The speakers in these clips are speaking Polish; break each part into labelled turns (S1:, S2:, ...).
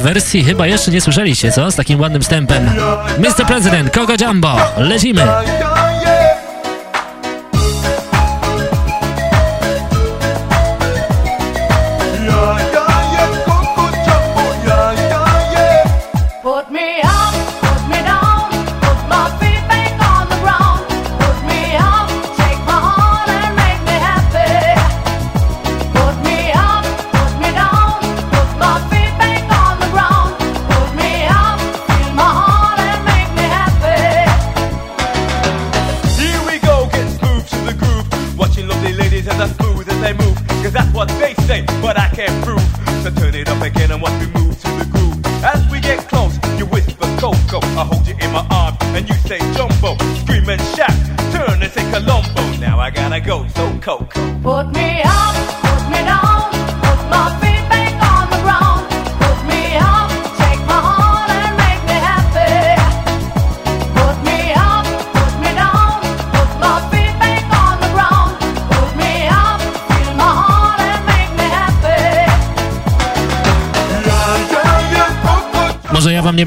S1: wersji chyba jeszcze nie słyszeliście, co? Z takim ładnym stępem. Mr. President, Coco Jumbo, lecimy!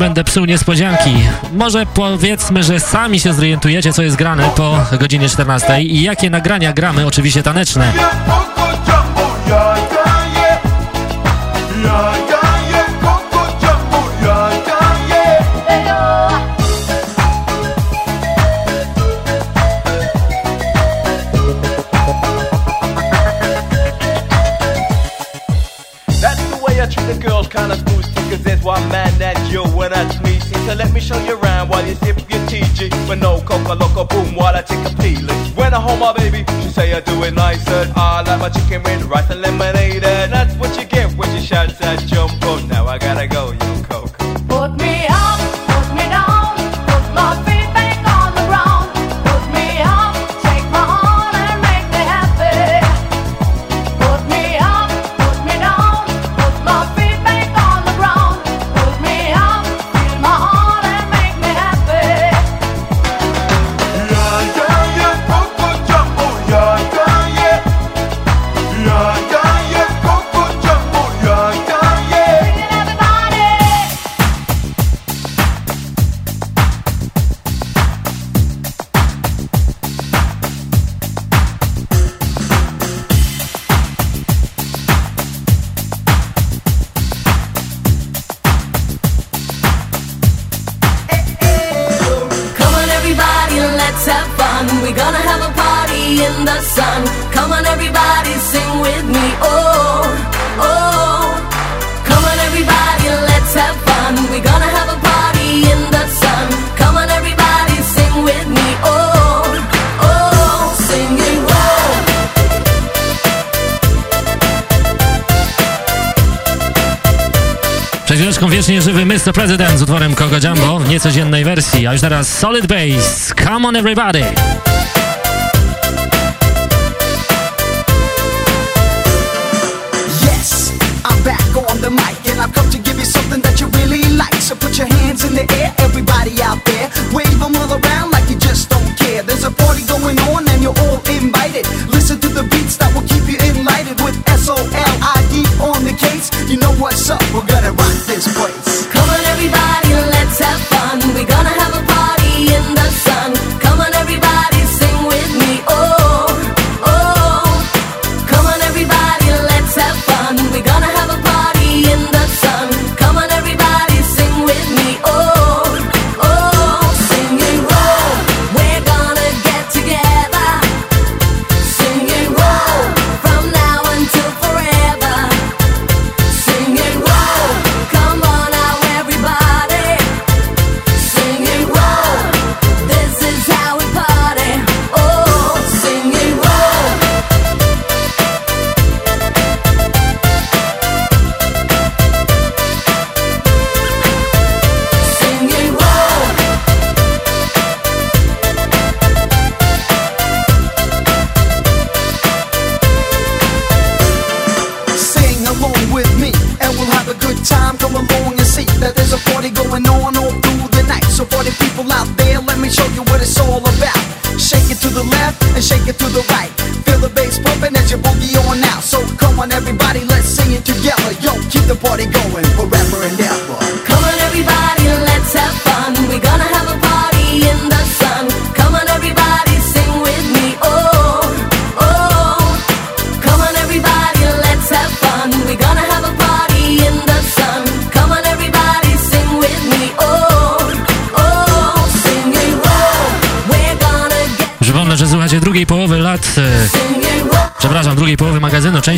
S1: Będę psuł niespodzianki. Może powiedzmy, że sami się zorientujecie, co jest grane po godzinie 14 i jakie nagrania gramy, oczywiście taneczne. show you around while you sip your TG. but no coca loco boom while I take a peeling. When I hold my baby, she say I do it nicer. I like my chicken with
S2: rice and lemonade. And I już teraz Solid Bass, Come on everybody!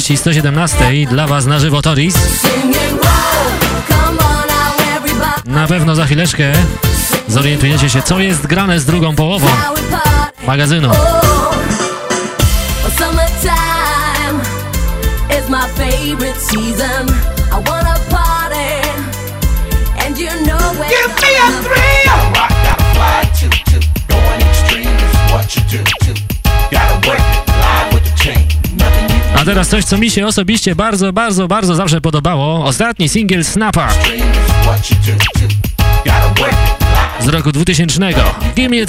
S3: 116 i 117 dla Was na żywo Toris. Na pewno za chwileczkę zorientujecie się, co jest grane z drugą połową magazynu.
S4: Summertime is my favorite season. A
S3: teraz coś, co mi się osobiście bardzo, bardzo, bardzo zawsze podobało. Ostatni singiel
S5: live
S3: z roku 2000. Give me a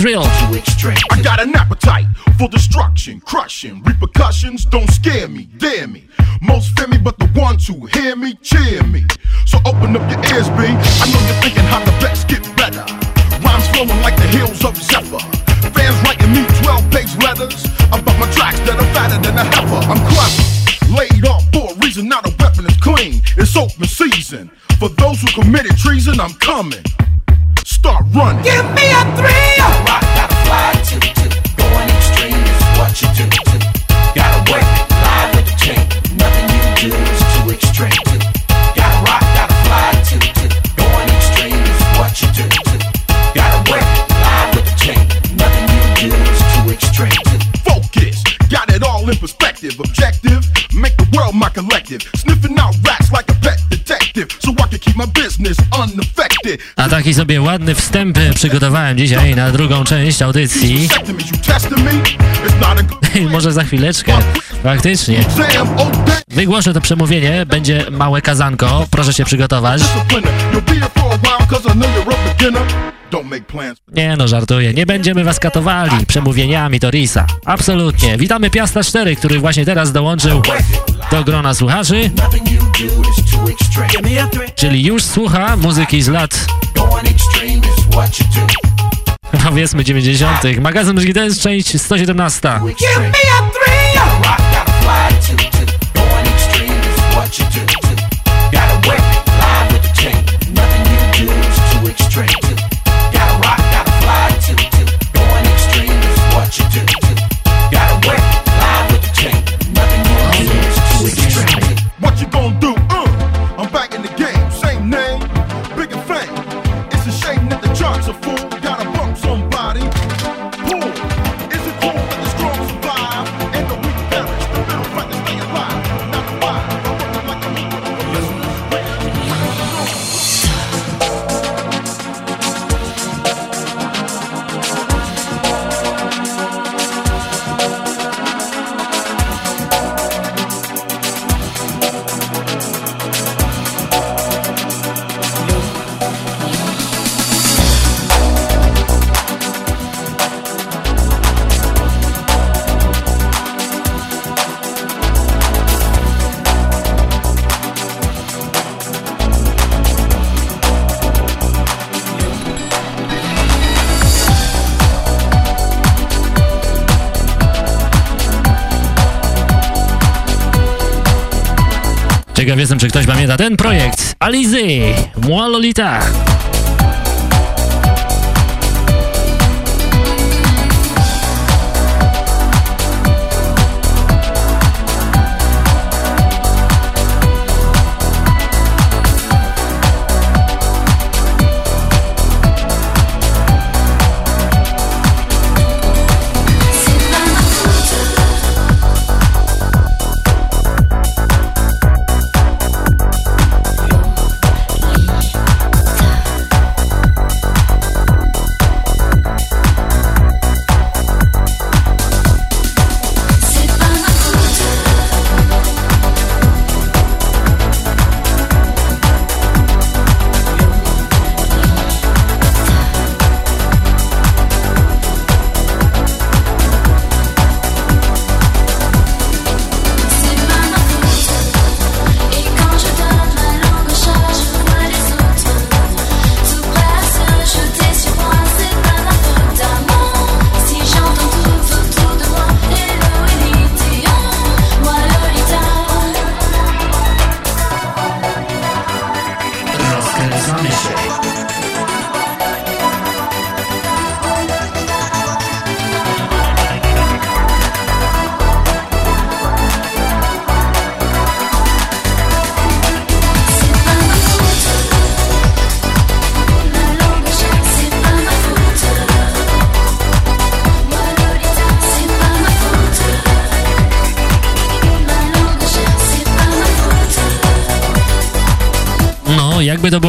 S5: extreme.
S6: I got an appetite for destruction, crushing. Repercussions don't scare me, dare me. Most fear me, but the ones who hear me cheer me. So open up your ears, B. I know you're thinking how the best get better. Rhymes flowing like the hills of Zephyr. Fans writing me 12 page letters about my tracks that are fatter than a heifer. I'm. Laid off for a reason, not a weapon is clean. It's open season. For those who committed treason, I'm coming. Start running.
S5: Give me a three. Gotta rock, gotta fly too, too. Going extreme is what you do, too. Gotta work it, live with the chain. Nothing you do is too extreme, too. Gotta rock, gotta fly too, too. Going extreme is what you do, too. Gotta work it, live with the chain. Nothing you do is too extreme, too.
S6: focus. Got it all in perspective. Objective, make the collective. Sniffing out rats like a pet detective, so I can keep my business unaffected.
S3: A taki sobie ładny wstęp przygotowałem dzisiaj na drugą część audycji. Może za chwileczkę, faktycznie.
S6: Oh,
S3: wygłoszę to przemówienie, będzie małe kazanko, proszę się przygotować. Nie no, żartuję, nie będziemy was katowali przemówieniami Torisa. Absolutnie. Witamy Piasta 4, który właśnie teraz dołączył do grona słuchaczy.
S5: Give me
S3: czyli już słucha muzyki z lat,
S5: Going extreme is what you do.
S3: powiedzmy 90. Magazyn Muzyki Dance, część 117.
S5: Too extreme. a three.
S6: Pop's a fool, gotta bump some
S3: Ciekaw jestem, czy ktoś pamięta ten projekt. Alizy, Moi Lolita.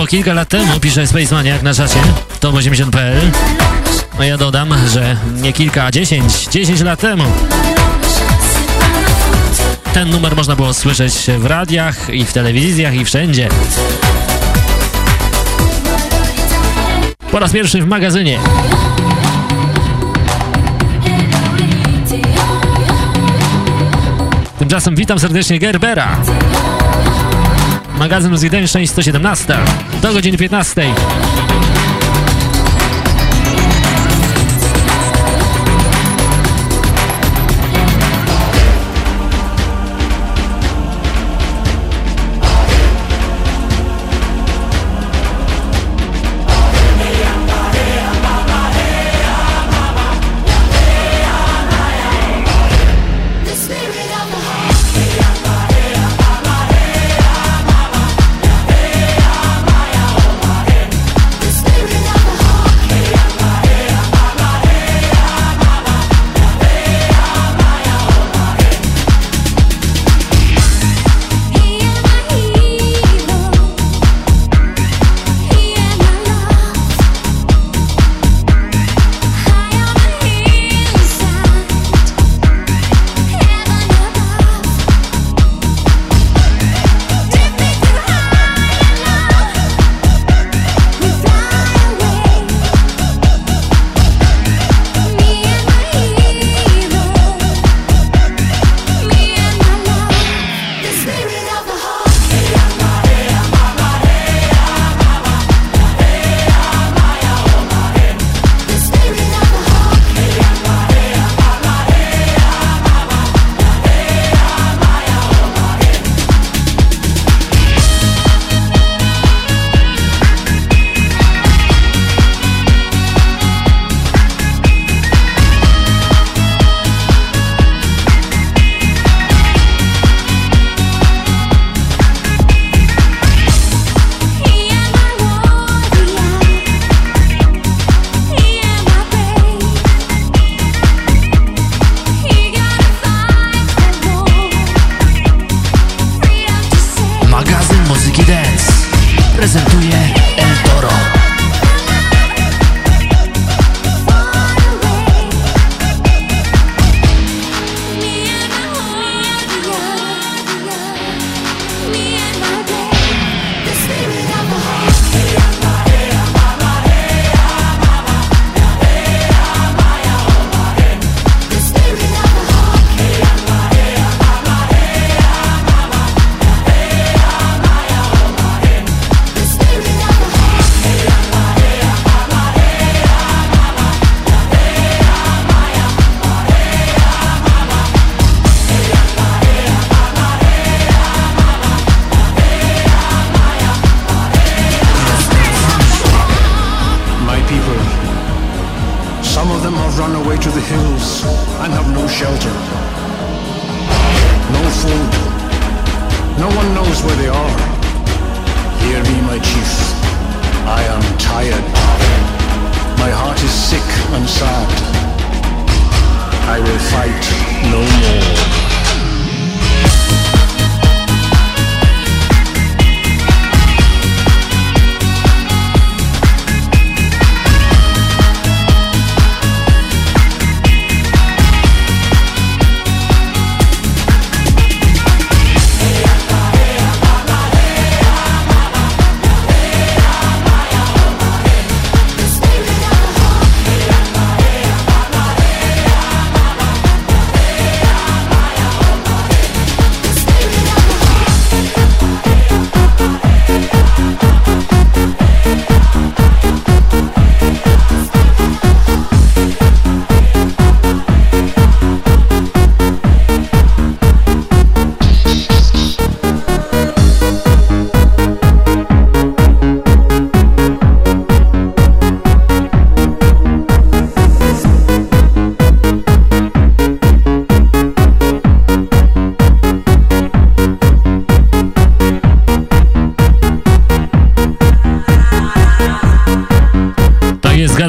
S3: Kilka lat temu, pisze Spacemaniak na czacie, top80.pl. No ja dodam, że nie kilka, a dziesięć, dziesięć lat temu. Ten numer można było słyszeć w radiach i w telewizjach i wszędzie. Po raz pierwszy w magazynie. Tymczasem witam serdecznie Gerbera. Magazyn Dance, część 117. Do godziny 15.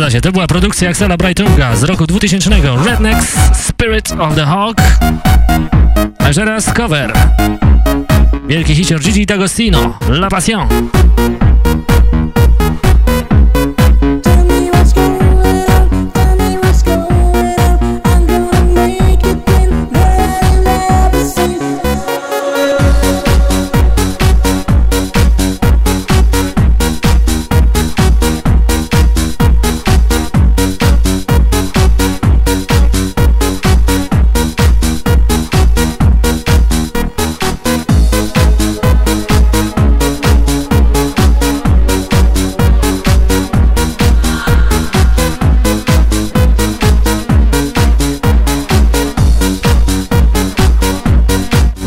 S3: To była produkcja Axela Brightunga z roku 2000. Rednecks Spirit of the Hawk. A teraz cover. Wielki hicior Gigi D'Agostino. La Passion.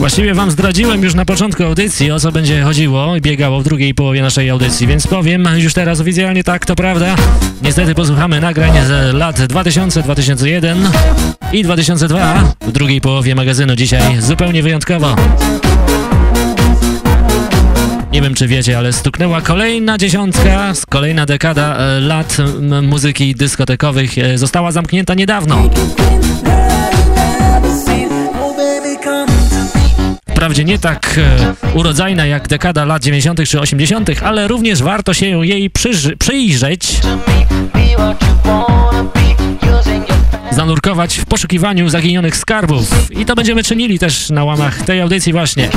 S3: Właściwie wam zdradziłem już na początku audycji, o co będzie chodziło i biegało w drugiej połowie naszej audycji, więc powiem już teraz oficjalnie tak, to prawda. Niestety posłuchamy nagrań z lat 2000, 2001 i 2002 w drugiej połowie magazynu dzisiaj zupełnie wyjątkowo. Nie wiem, czy wiecie, ale stuknęła kolejna dziesiątka, kolejna dekada e, lat muzyki dyskotekowych e, została zamknięta niedawno. Wprawdzie nie tak e, urodzajna jak dekada lat 90. czy 80., ale również warto się jej przyjrzeć. Zanurkować w poszukiwaniu zaginionych skarbów. I to będziemy czynili też na łamach tej audycji właśnie.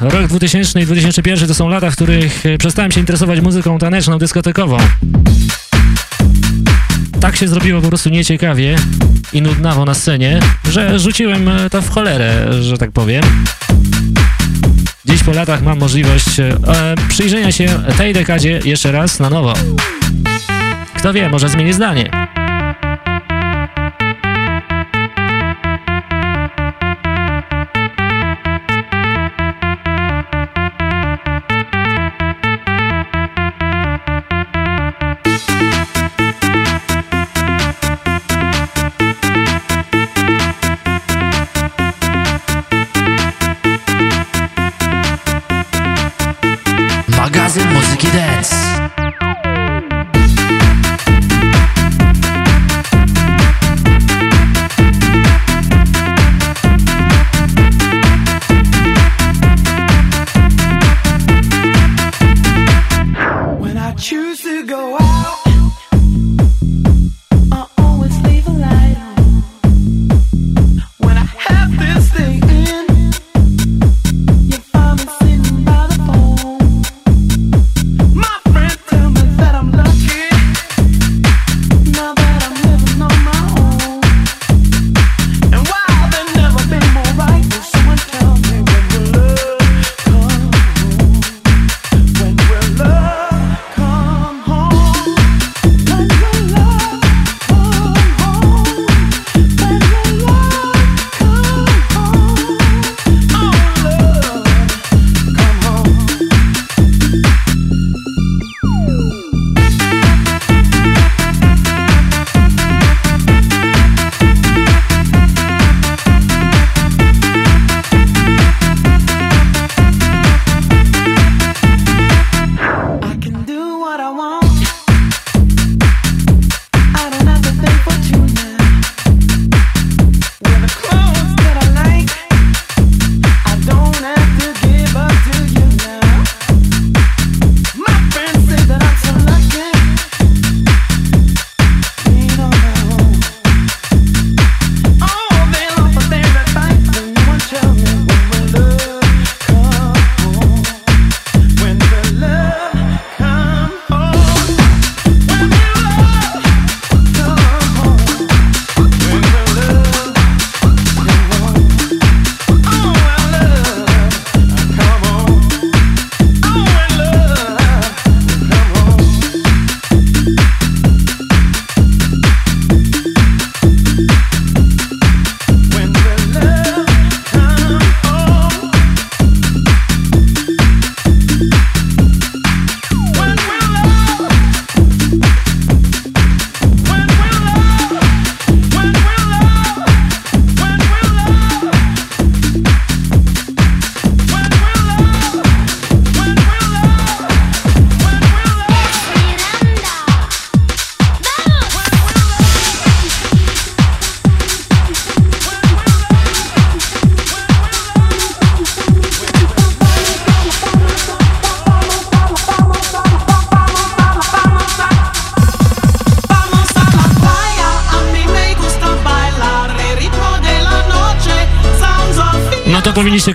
S3: Rok 2000 i 2001 to są lata, w których e, przestałem się interesować muzyką taneczną, dyskotekową. Tak się zrobiło po prostu nieciekawie i nudnawo na scenie, że rzuciłem e, to w cholerę, że tak powiem. Dziś po latach mam możliwość e, przyjrzenia się tej dekadzie jeszcze raz na nowo. Kto wie, może zmienię zdanie.
S5: Funky Dance.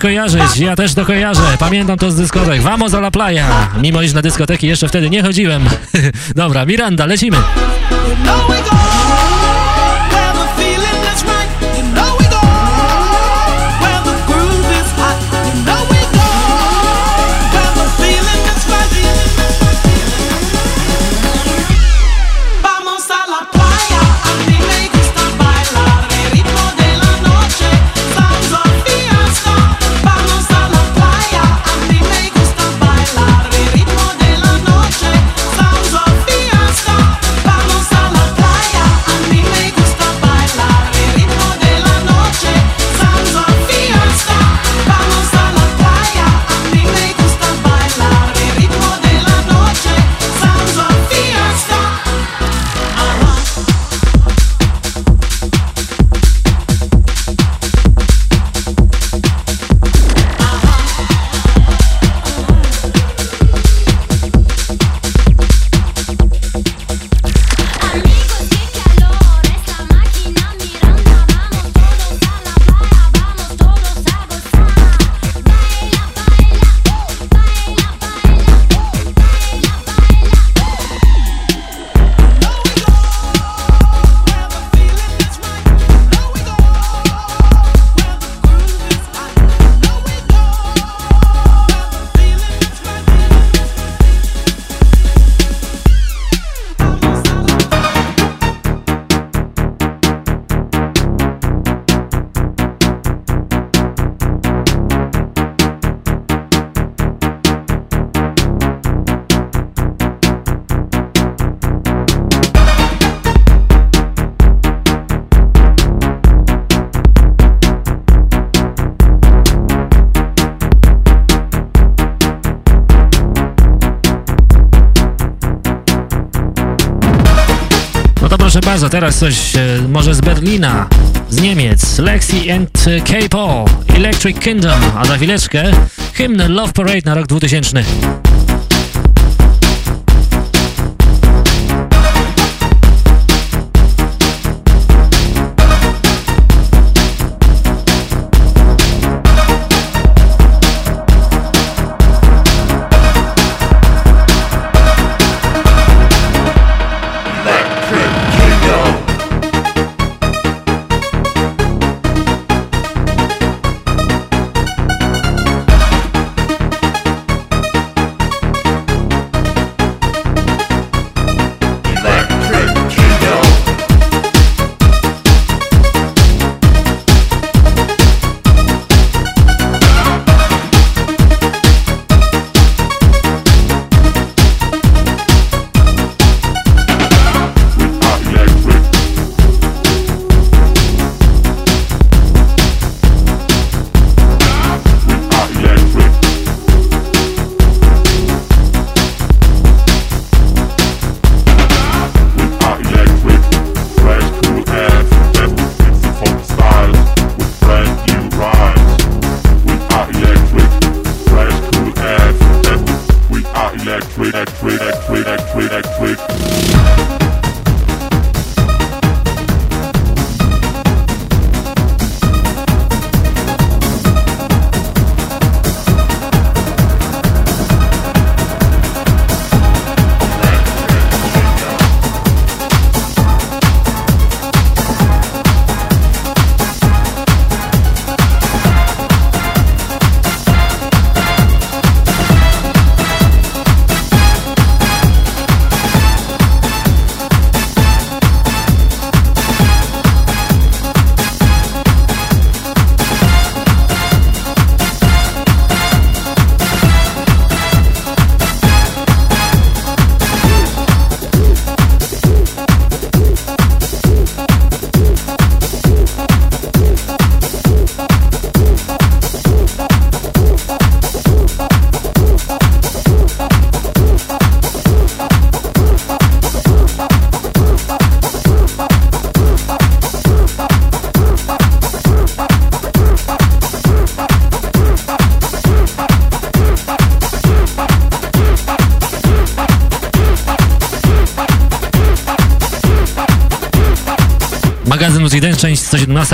S5: kojarzyć, ja też to kojarzę. Pamiętam to z dyskotek. Vamos a la playa. Mimo iż na dyskoteki jeszcze wtedy nie chodziłem. Dobra, Miranda, lecimy. teraz coś e, może z Berlina, z Niemiec, Lexi and K-Paul, Electric Kingdom, a za chwileczkę hymn Love Parade na rok 2000.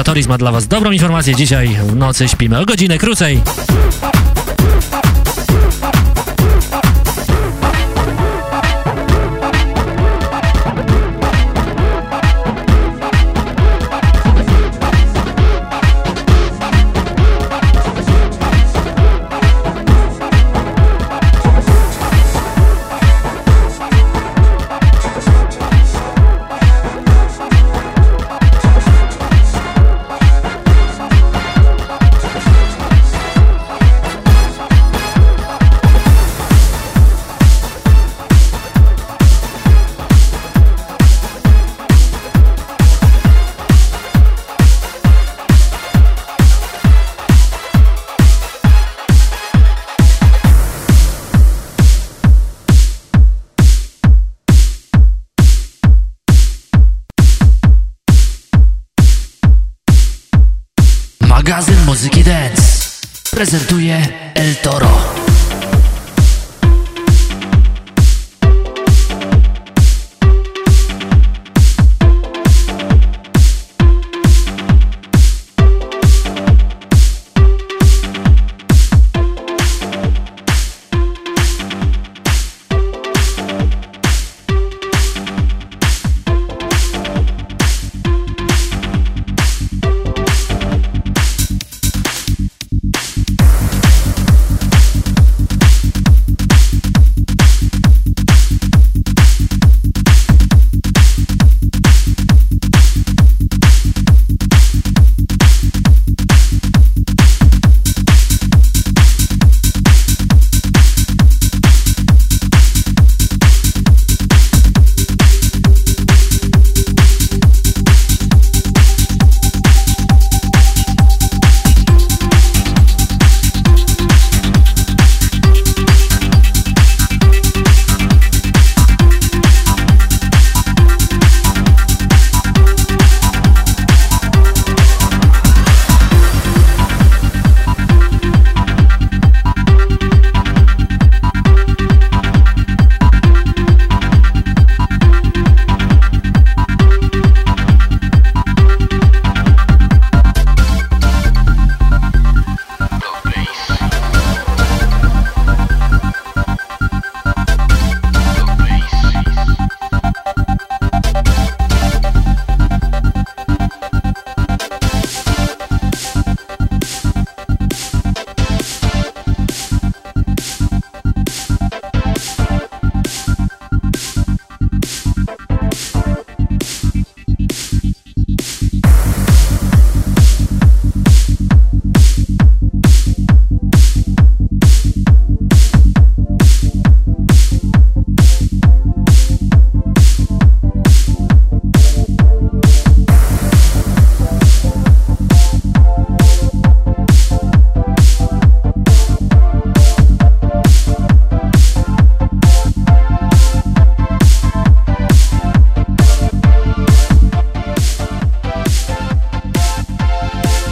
S3: 117. Toris ma dla Was dobrą informację. Dzisiaj w nocy śpimy o godzinę krócej.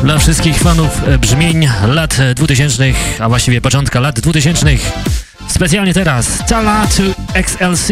S3: Dla wszystkich fanów e, brzmień lat 2000, a właściwie początka lat 2000. Specjalnie teraz Tala to XLC.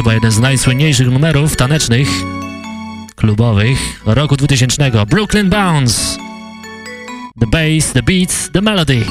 S3: Chyba jeden z najsłynniejszych numerów tanecznych, klubowych roku 2000. Brooklyn Bounce. The bass, the beats, the melody.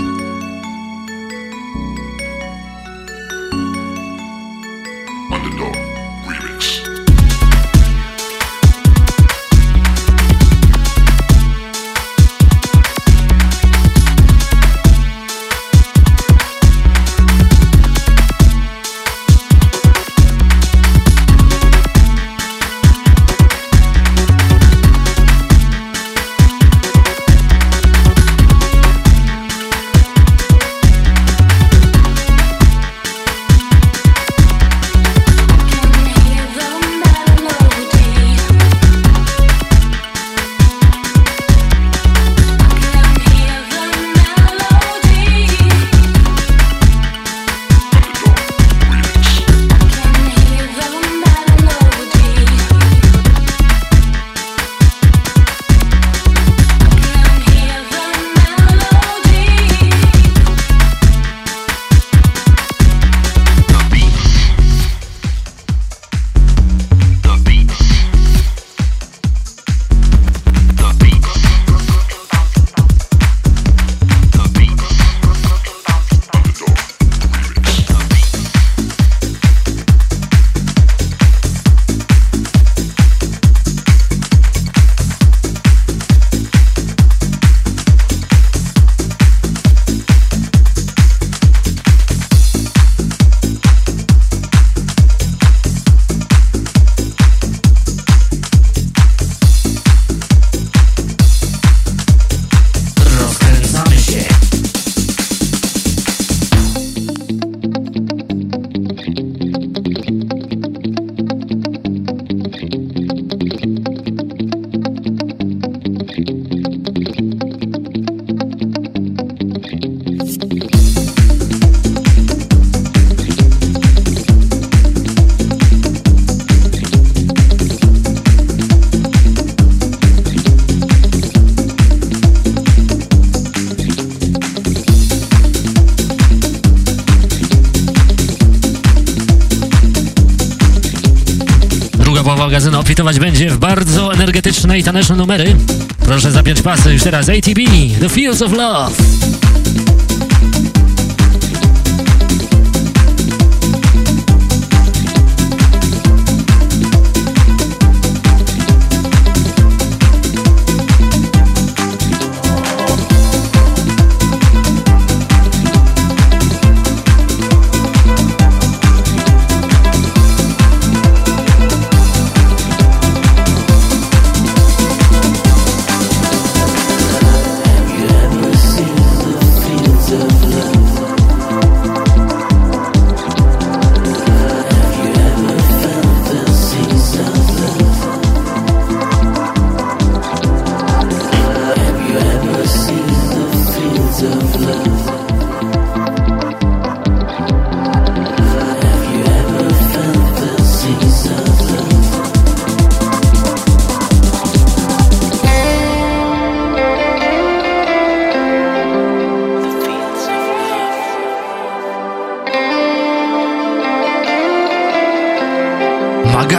S3: W bardzo energetyczne i taneczne numery. Proszę zapiąć pasy już teraz ATB, The Fields of Love.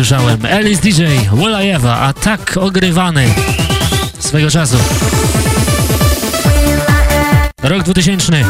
S7: usłyszałem. Alice DJ, Wolajewa, a tak ogrywany swego czasu. Rok 2000.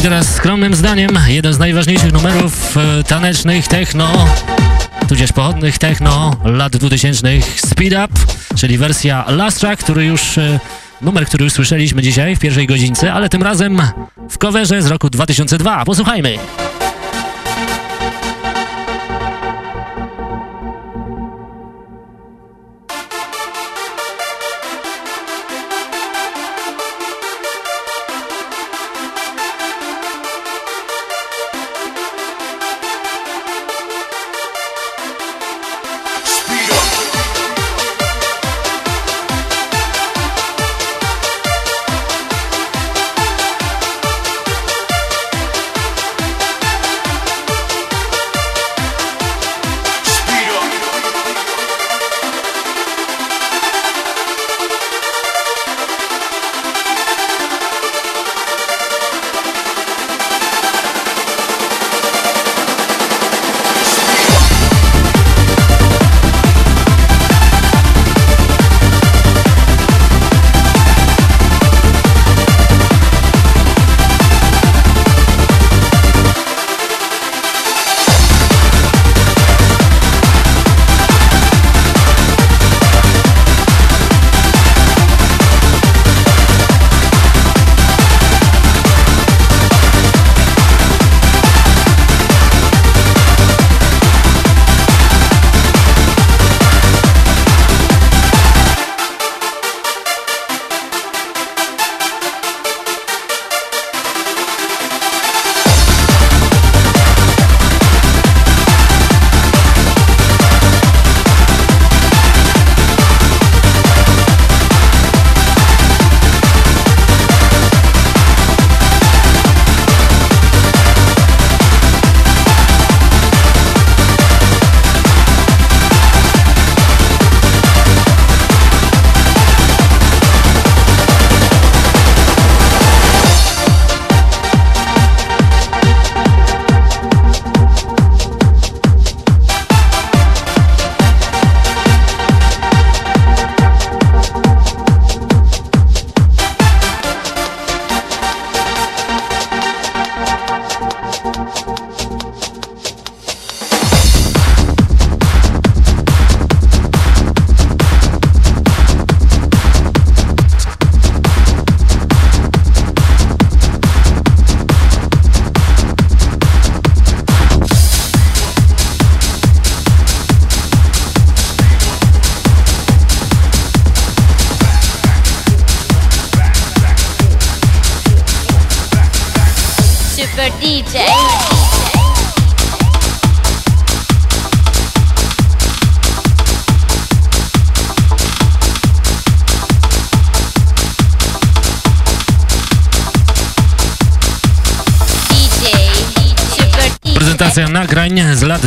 S8: i
S3: teraz skromnym zdaniem jeden z najważniejszych numerów e, tanecznych techno, tudzież pochodnych techno lat 2000 Speed Up, czyli wersja Last Track, który już e, numer, który już słyszeliśmy dzisiaj w pierwszej godzince, ale tym razem w coverze z roku 2002. Posłuchajmy.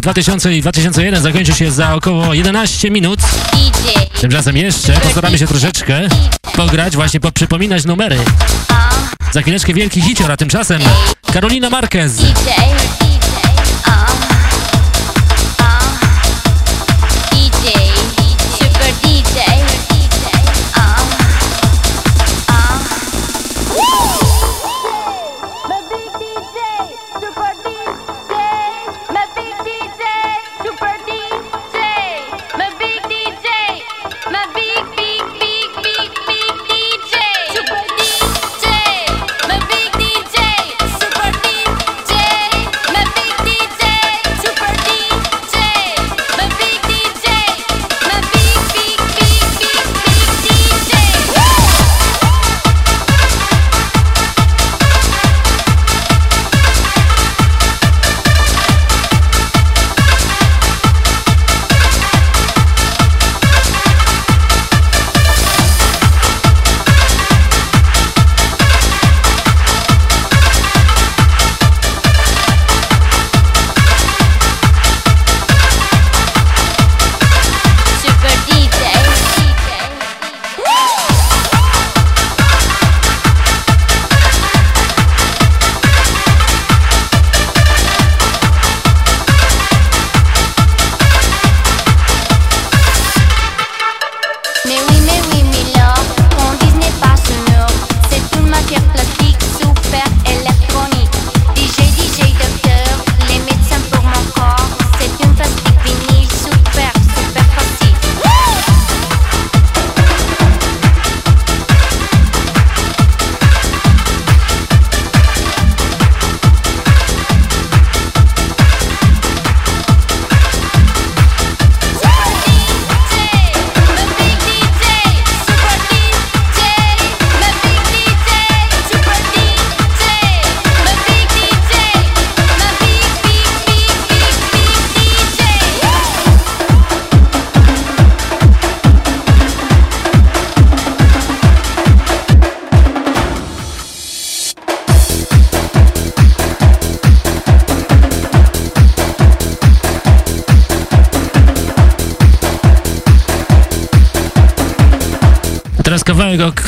S3: 2000 i 2001 zakończy się za około 11 minut. Tymczasem jeszcze postaramy się troszeczkę pograć, właśnie poprzypominać numery. Za chwileczkę wielki hicior, a tymczasem Karolina Marquez.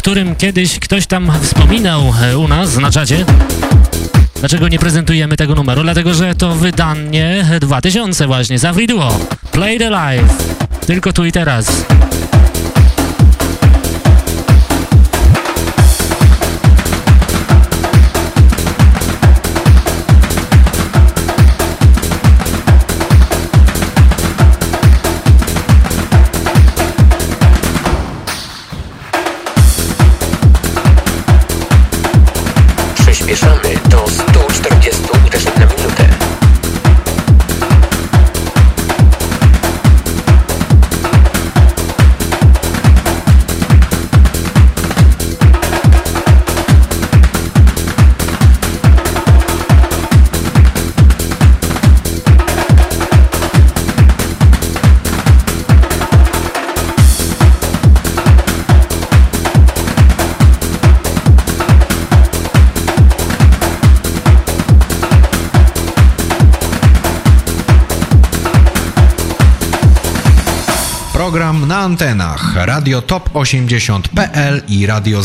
S3: Którym kiedyś ktoś tam wspominał e, u nas na czacie. Dlaczego nie prezentujemy tego numeru? Dlatego, że to wydanie 2000 właśnie, za Free Duo. Play the live. Tylko tu i teraz.
S9: Radio Top 80.pl i Radio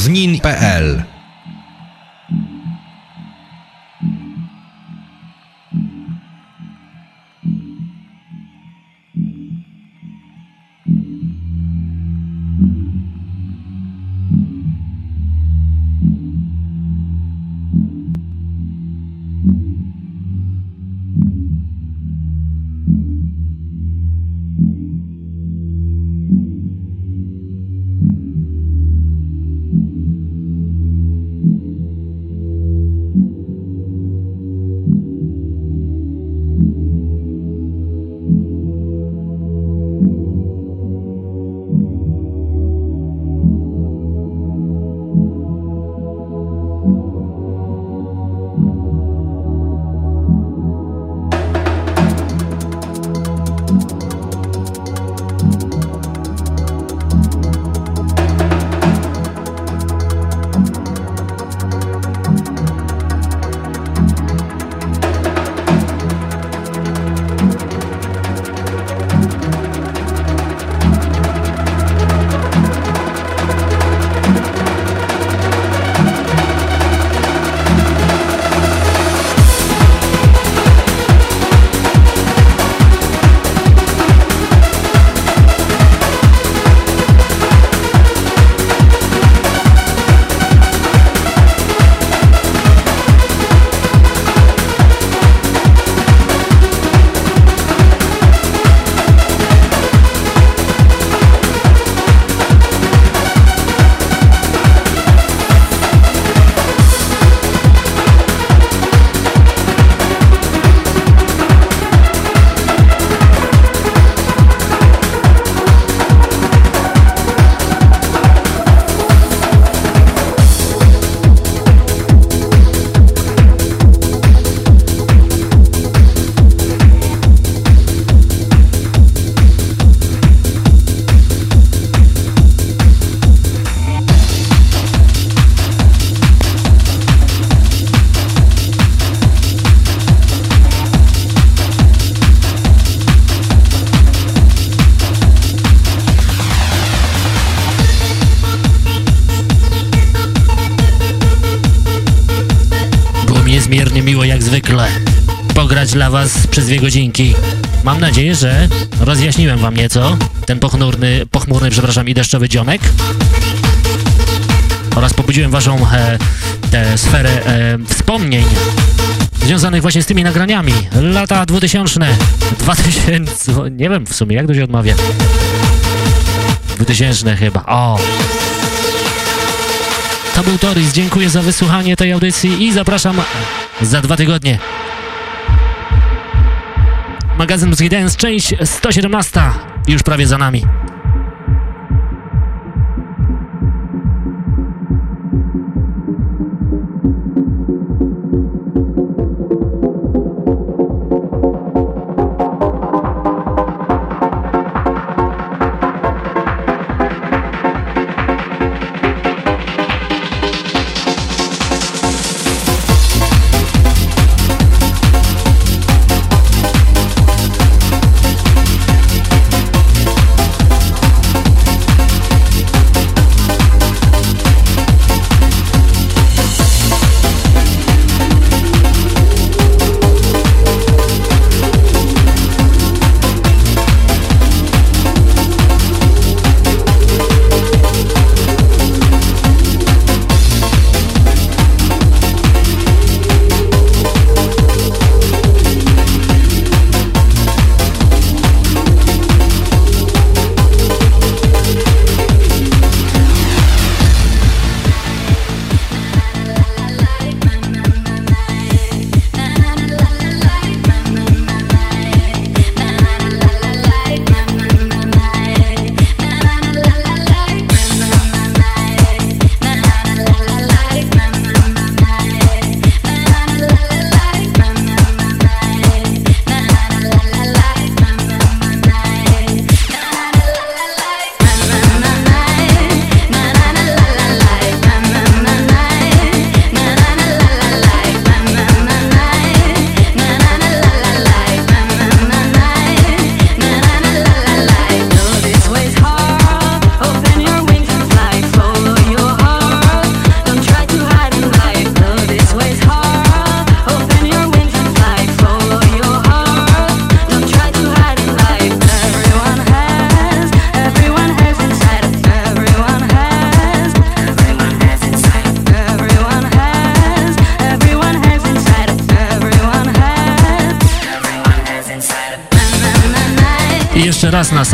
S3: pograć dla was przez dwie godzinki. Mam nadzieję, że rozjaśniłem wam nieco ten pochmurny, pochmurny, przepraszam, i deszczowy dzionek oraz pobudziłem waszą e, sferę e, wspomnień związanych właśnie z tymi nagraniami. Lata 2000, 2000, nie wiem w sumie jak to się odmawia. 2000 chyba, o. To był Torys, dziękuję za wysłuchanie tej audycji i zapraszam za dwa tygodnie. Magazyn Muzyki Dance, część 117, już prawie za nami.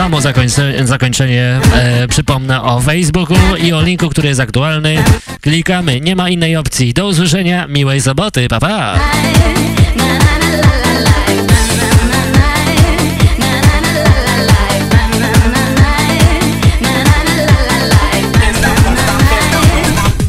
S3: Samo zakończenie, zakończenie e, przypomnę o Facebooku i o linku, który jest aktualny. Klikamy, nie ma innej opcji. Do usłyszenia, miłej soboty, pa pa!